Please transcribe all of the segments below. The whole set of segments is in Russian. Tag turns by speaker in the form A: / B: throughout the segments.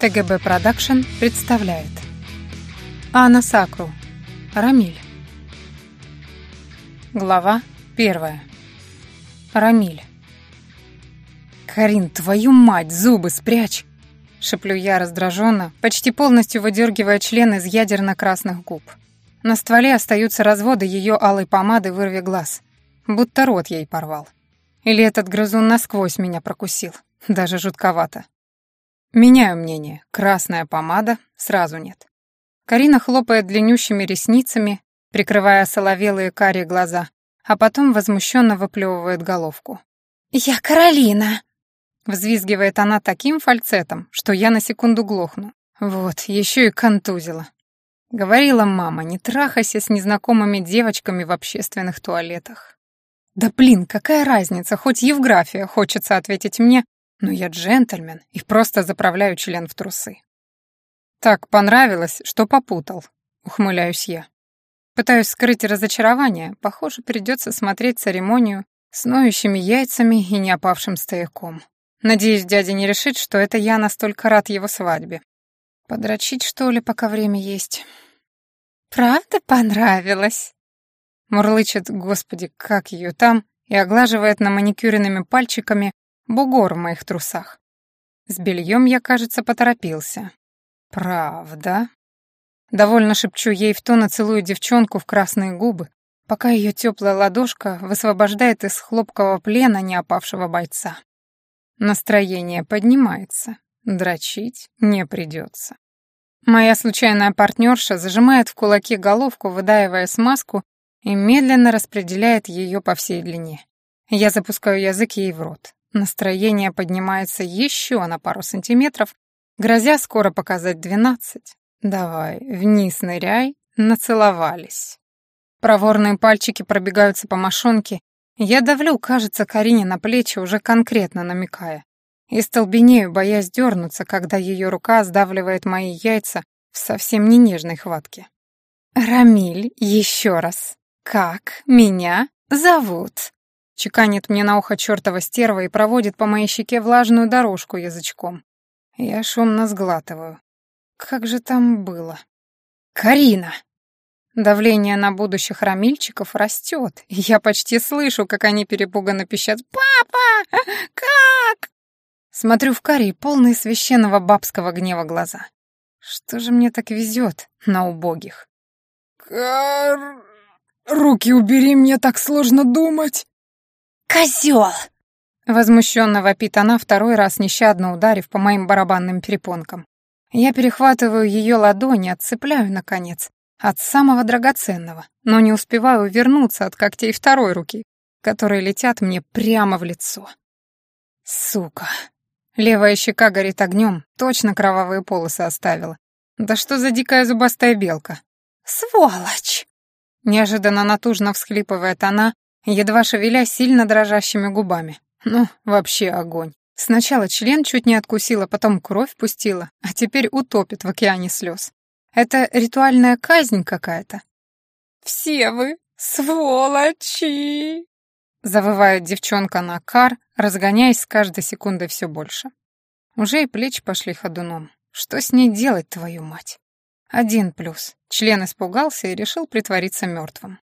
A: ТГБ Продакшн представляет Анна Сакру Рамиль Глава первая Рамиль «Карин, твою мать, зубы спрячь!» Шиплю я раздраженно, почти полностью выдергивая член из ядрено-красных губ. На стволе остаются разводы ее алой помады вырви глаз, будто рот ей порвал. Или этот грызун насквозь меня прокусил, даже жутковато. Меняю мнение. Красная помада сразу нет. Карина хлопает длиннющими ресницами, прикрывая соловелые карие глаза, а потом возмущенно выплевывает головку. «Я Каролина!» Взвизгивает она таким фальцетом, что я на секунду глохну. Вот, еще и контузила. Говорила мама, не трахайся с незнакомыми девочками в общественных туалетах. Да блин, какая разница, хоть Евграфия хочется ответить мне, но я джентльмен и просто заправляю член в трусы. Так понравилось, что попутал, ухмыляюсь я. Пытаюсь скрыть разочарование, похоже, придется смотреть церемонию с ноющими яйцами и неопавшим стояком. Надеюсь, дядя не решит, что это я настолько рад его свадьбе. Подрочить, что ли, пока время есть? «Правда понравилось?» Мурлычет, господи, как ее там, и оглаживает на маникюренными пальчиками бугор в моих трусах. С бельем я, кажется, поторопился. Правда? Довольно шепчу ей в тон и целую девчонку в красные губы, пока ее теплая ладошка высвобождает из хлопкового плена неопавшего бойца. Настроение поднимается, дрочить не придется. Моя случайная партнерша зажимает в кулаке головку, выдаивая смазку, и медленно распределяет ее по всей длине. Я запускаю язык ей в рот. Настроение поднимается еще на пару сантиметров, грозя скоро показать двенадцать. Давай, вниз ныряй, нацеловались. Проворные пальчики пробегаются по мошонке, я давлю, кажется, Карине на плечи, уже конкретно намекая. И столбенею, боясь дернуться, когда ее рука сдавливает мои яйца в совсем не нежной хватке. «Рамиль, еще раз. Как меня зовут?» Чеканит мне на ухо чертова стерва и проводит по моей щеке влажную дорожку язычком. Я шумно сглатываю. Как же там было? «Карина!» Давление на будущих рамильчиков растет, я почти слышу, как они перепуганно пищат «Папа! Как?» Смотрю в карие, полные священного бабского гнева глаза. Что же мне так везет на убогих? «Кар... Руки убери, мне так сложно думать!»
B: «Козёл!»
A: Возмущенно вопит она, второй раз нещадно ударив по моим барабанным перепонкам. Я перехватываю ее ладони, отцепляю, наконец, от самого драгоценного, но не успеваю вернуться от когтей второй руки, которые летят мне прямо в лицо. Сука. Левая щека горит огнем, точно кровавые полосы оставила. Да что за дикая зубастая белка?
B: Сволочь!
A: Неожиданно натужно всхлипывает она, едва шевеля сильно дрожащими губами. Ну, вообще огонь. Сначала член чуть не откусила, потом кровь пустила, а теперь утопит в океане слез. Это ритуальная казнь какая-то.
B: «Все вы сволочи!»
A: Завывает девчонка на кар, разгоняясь с каждой секундой все больше. Уже и плечи пошли ходуном. Что с ней делать, твою мать? Один плюс. Член испугался и решил притвориться мертвым.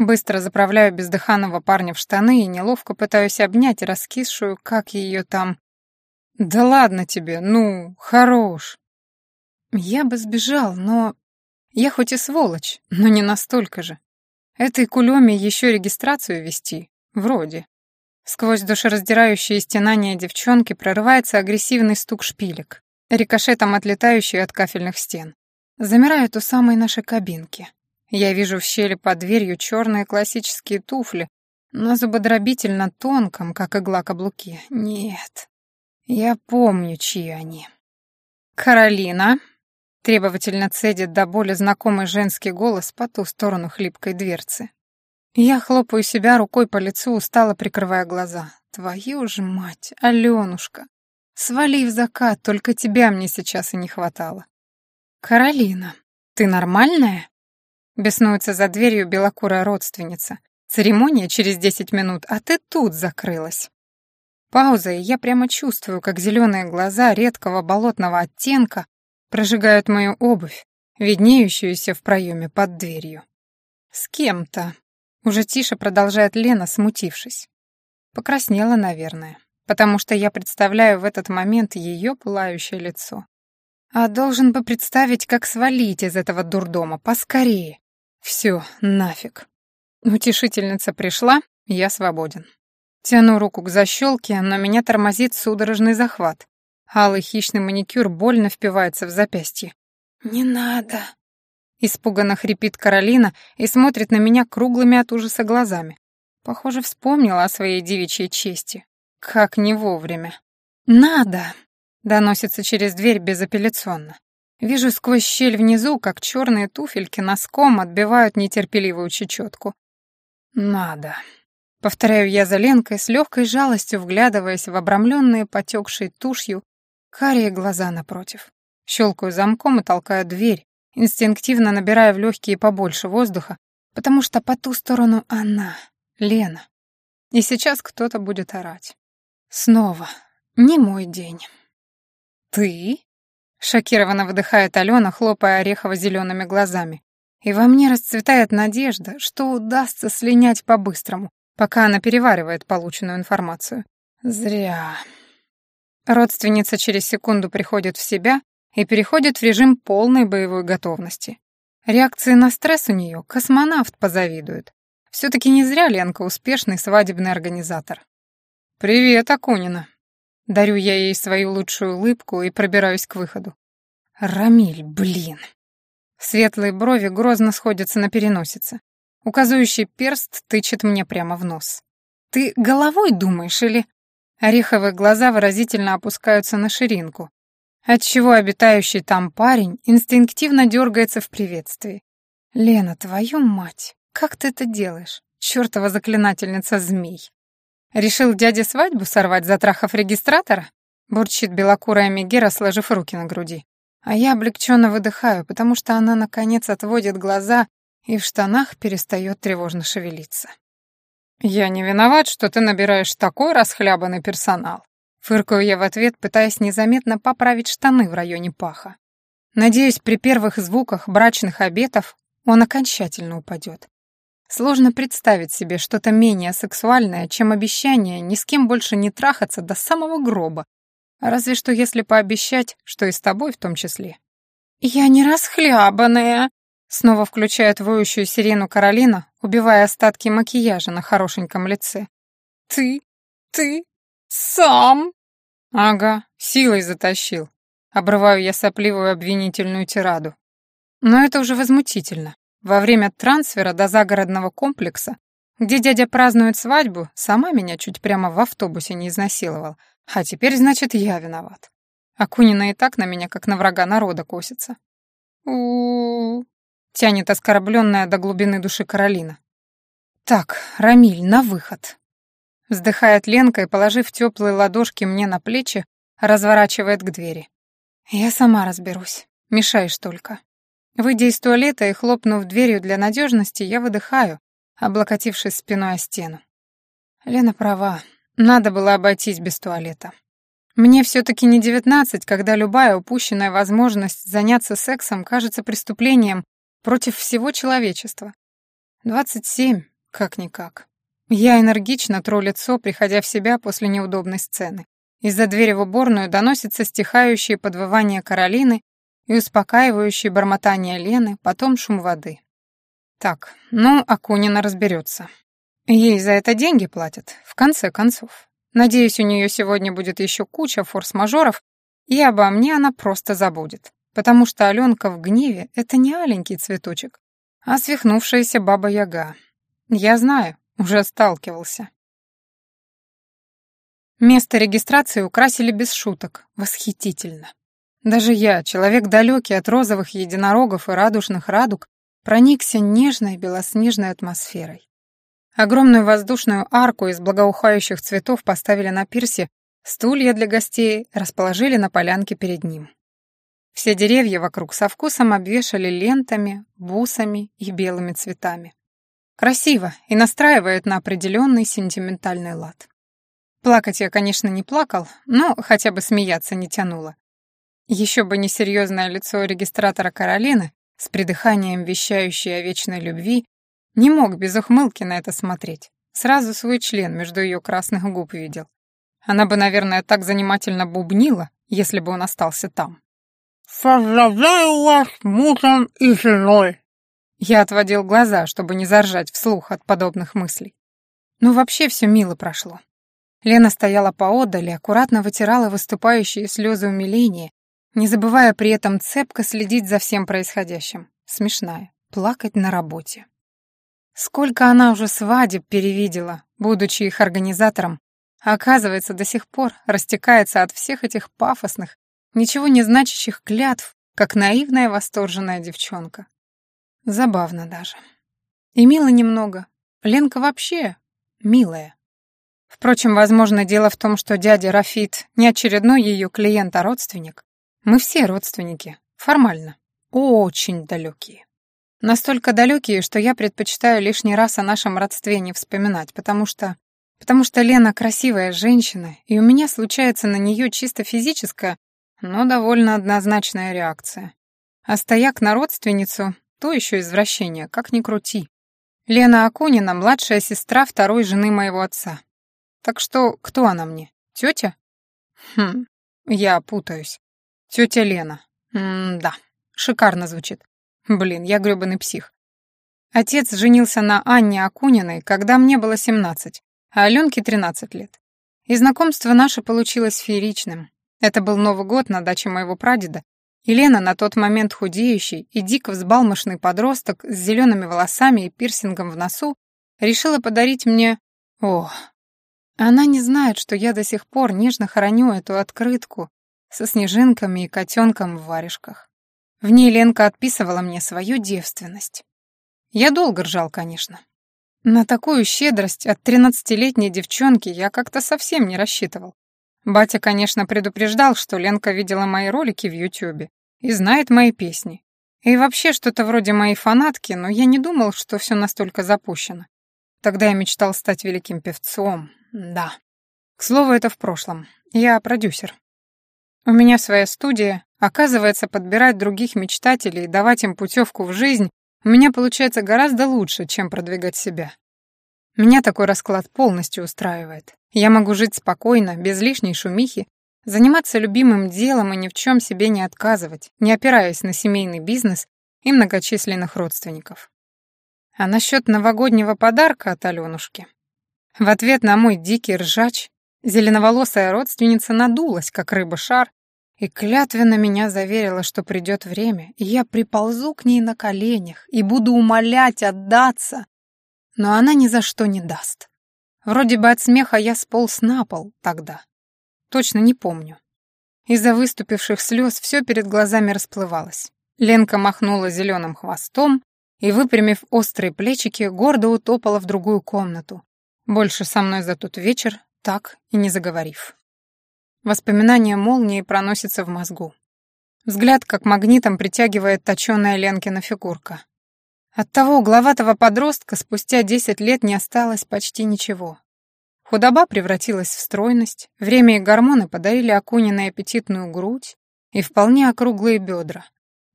A: Быстро заправляю бездыханного парня в штаны и неловко пытаюсь обнять раскисшую, как ее там... «Да ладно тебе, ну, хорош!» Я бы сбежал, но... Я хоть и сволочь, но не настолько же. Этой кулеме еще регистрацию вести, вроде. Сквозь душераздирающие стенания девчонки прорывается агрессивный стук шпилек, рикошетом отлетающий от кафельных стен. Замирают у самой нашей кабинки. Я вижу в щели под дверью черные классические туфли, на зубодробительно тонком, как игла каблуки. Нет, я помню, чьи они. «Каролина!» — требовательно цедит до боли знакомый женский голос по ту сторону хлипкой дверцы. Я хлопаю себя рукой по лицу, устало прикрывая глаза. «Твою же мать, Алёнушка! Свали в закат, только тебя мне сейчас и не хватало». «Каролина, ты нормальная?» Беснуется за дверью белокурая родственница. Церемония через десять минут, а ты тут закрылась. Пауза, и я прямо чувствую, как зеленые глаза редкого болотного оттенка прожигают мою обувь, виднеющуюся в проеме под дверью. «С кем-то», — уже тише продолжает Лена, смутившись. Покраснела, наверное, потому что я представляю в этот момент ее пылающее лицо. А должен бы представить, как свалить из этого дурдома поскорее. Все, нафиг. Утешительница пришла, я свободен. Тяну руку к защелке, но меня тормозит судорожный захват. Алый хищный маникюр больно впивается в запястье. «Не надо!» Испуганно хрипит Каролина и смотрит на меня круглыми от ужаса глазами. Похоже, вспомнила о своей девичьей чести. Как не вовремя. «Надо!» — доносится через дверь безапелляционно. Вижу сквозь щель внизу, как черные туфельки носком отбивают нетерпеливую чечетку. «Надо!» Повторяю я за Ленкой с легкой жалостью, вглядываясь в обрамленные потекшей тушью карие глаза напротив. Щелкаю замком и толкаю дверь, инстинктивно набирая в легкие побольше воздуха, потому что по ту сторону она, Лена. И сейчас кто-то будет орать. Снова. Не мой день. «Ты?» — шокированно выдыхает Алена, хлопая орехово-зелеными глазами. И во мне расцветает надежда, что удастся слинять по-быстрому, пока она переваривает полученную информацию. Зря. Родственница через секунду приходит в себя и переходит в режим полной боевой готовности. Реакции на стресс у нее космонавт позавидует. Все-таки не зря Ленка успешный свадебный организатор. «Привет, Акунина!» Дарю я ей свою лучшую улыбку и пробираюсь к выходу. «Рамиль, блин!» Светлые брови грозно сходятся на переносице. Указывающий перст тычет мне прямо в нос. «Ты головой думаешь или...» Ореховые глаза выразительно опускаются на ширинку, отчего обитающий там парень инстинктивно дергается в приветствии. «Лена, твою мать, как ты это делаешь? Чёртова заклинательница змей!» «Решил дяде свадьбу сорвать, затрахав регистратора?» Бурчит белокурая Мегера, сложив руки на груди. А я облегченно выдыхаю, потому что она, наконец, отводит глаза и в штанах перестает тревожно шевелиться. «Я не виноват, что ты набираешь такой расхлябанный персонал», фыркаю я в ответ, пытаясь незаметно поправить штаны в районе паха. Надеюсь, при первых звуках брачных обетов он окончательно упадет. Сложно представить себе что-то менее сексуальное, чем обещание ни с кем больше не трахаться до самого гроба, разве что если пообещать, что и с тобой в том числе. «Я не расхлябанная», Снова включает воющую сирену Каролина, убивая остатки макияжа на хорошеньком лице. «Ты? Ты? Сам?» «Ага, силой затащил». Обрываю я сопливую обвинительную тираду. Но это уже возмутительно. Во время трансфера до загородного комплекса, где дядя празднует свадьбу, сама меня чуть прямо в автобусе не изнасиловал. А теперь, значит, я виноват. Акунина и так на меня, как на врага народа, косится. у, Тянет оскорбленная до глубины души Каролина. «Так, Рамиль, на выход!» Вздыхает Ленка и, положив теплые ладошки мне на плечи, разворачивает к двери. «Я сама разберусь. Мешаешь только». Выйдя из туалета и хлопнув дверью для надежности, я выдыхаю, облокотившись спиной о стену. Лена права. Надо было обойтись без туалета. Мне все-таки не девятнадцать, когда любая упущенная возможность заняться сексом кажется преступлением Против всего человечества. Двадцать семь, как-никак. Я энергично тру лицо, приходя в себя после неудобной сцены. Из-за двери в уборную доносится стихающее подвывание Каролины и успокаивающее бормотание Лены, потом шум воды. Так, ну, Акунина разберется. Ей за это деньги платят, в конце концов. Надеюсь, у нее сегодня будет еще куча форс-мажоров, и обо мне она просто забудет потому что Аленка в гневе — это не аленький цветочек, а свихнувшаяся баба-яга. Я знаю, уже сталкивался. Место регистрации украсили без шуток, восхитительно. Даже я, человек далекий от розовых единорогов и радужных радуг, проникся нежной белоснежной атмосферой. Огромную воздушную арку из благоухающих цветов поставили на пирсе, стулья для гостей расположили на полянке перед ним. Все деревья вокруг со вкусом обвешали лентами, бусами и белыми цветами. Красиво и настраивает на определенный сентиментальный лад. Плакать я, конечно, не плакал, но хотя бы смеяться не тянуло. Еще бы несерьезное лицо регистратора Каролины, с придыханием вещающей о вечной любви, не мог без ухмылки на это смотреть. Сразу свой член между ее красных губ видел. Она бы, наверное, так занимательно бубнила, если бы он остался там.
C: «Поздравляю вас мужем и женой!»
A: Я отводил глаза, чтобы не заржать вслух от подобных мыслей. Ну, вообще все мило прошло. Лена стояла поодаль и аккуратно вытирала выступающие слезы умиления, не забывая при этом цепко следить за всем происходящим. Смешная. Плакать на работе. Сколько она уже свадеб перевидела, будучи их организатором, оказывается, до сих пор растекается от всех этих пафосных, ничего не значащих клятв, как наивная восторженная девчонка. Забавно даже. И мило немного. Ленка вообще милая. Впрочем, возможно, дело в том, что дядя Рафит не очередной ее клиент, а родственник. Мы все родственники, формально, очень далекие. Настолько далекие, что я предпочитаю лишний раз о нашем родстве не вспоминать, потому что... Потому что Лена красивая женщина, и у меня случается на нее чисто физическая, но довольно однозначная реакция. А стояк на родственницу — то еще извращение, как ни крути. Лена Акунина — младшая сестра второй жены моего отца. Так что кто она мне? Тетя? Хм, я путаюсь. Тетя Лена. М-да, шикарно звучит. Блин, я грёбаный псих. Отец женился на Анне Акуниной, когда мне было 17, а Аленке 13 лет. И знакомство наше получилось фееричным. Это был Новый год на даче моего прадеда, Елена, на тот момент худеющий и дико взбалмошный подросток с зелеными волосами и пирсингом в носу, решила подарить мне... О, она не знает, что я до сих пор нежно храню эту открытку со снежинками и котенком в варежках. В ней Ленка отписывала мне свою девственность. Я долго ржал, конечно. На такую щедрость от тринадцатилетней девчонки я как-то совсем не рассчитывал. Батя, конечно, предупреждал, что Ленка видела мои ролики в Ютубе и знает мои песни. И вообще что-то вроде моей фанатки, но я не думал, что все настолько запущено. Тогда я мечтал стать великим певцом, да. К слову, это в прошлом. Я продюсер. У меня своя студия. Оказывается, подбирать других мечтателей и давать им путевку в жизнь у меня получается гораздо лучше, чем продвигать себя. Меня такой расклад полностью устраивает. Я могу жить спокойно, без лишней шумихи, заниматься любимым делом и ни в чем себе не отказывать, не опираясь на семейный бизнес и многочисленных родственников. А насчет новогоднего подарка от Аленушки? В ответ на мой дикий ржач зеленоволосая родственница надулась, как рыба-шар, и клятвенно меня заверила, что придет время, и я приползу к ней на коленях и буду умолять отдаться, но она ни за что не даст. Вроде бы от смеха я сполз на пол тогда. Точно не помню. Из-за выступивших слез все перед глазами расплывалось. Ленка махнула зеленым хвостом и, выпрямив острые плечики, гордо утопала в другую комнату. Больше со мной за тот вечер, так и не заговорив. Воспоминание молнии проносится в мозгу. Взгляд как магнитом притягивает точёная Ленкина фигурка. От того угловатого подростка спустя десять лет не осталось почти ничего. Худоба превратилась в стройность, время и гормоны подарили Акуниной аппетитную грудь и вполне округлые бедра,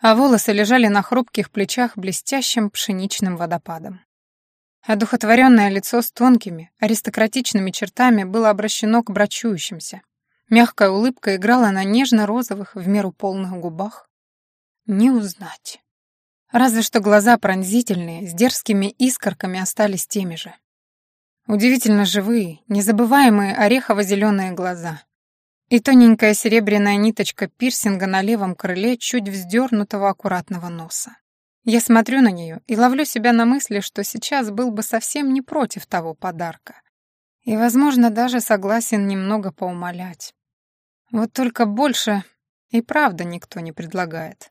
A: а волосы лежали на хрупких плечах блестящим пшеничным водопадом. Одухотворенное лицо с тонкими, аристократичными чертами было обращено к брачующимся. Мягкая улыбка играла на нежно-розовых, в меру полных губах. Не узнать. Разве что глаза пронзительные, с дерзкими искорками остались теми же. Удивительно живые, незабываемые орехово-зеленые глаза. И тоненькая серебряная ниточка пирсинга на левом крыле чуть вздернутого аккуратного носа. Я смотрю на нее и ловлю себя на мысли, что сейчас был бы совсем не против того подарка. И, возможно, даже согласен немного поумолять. Вот только больше и правда никто не предлагает.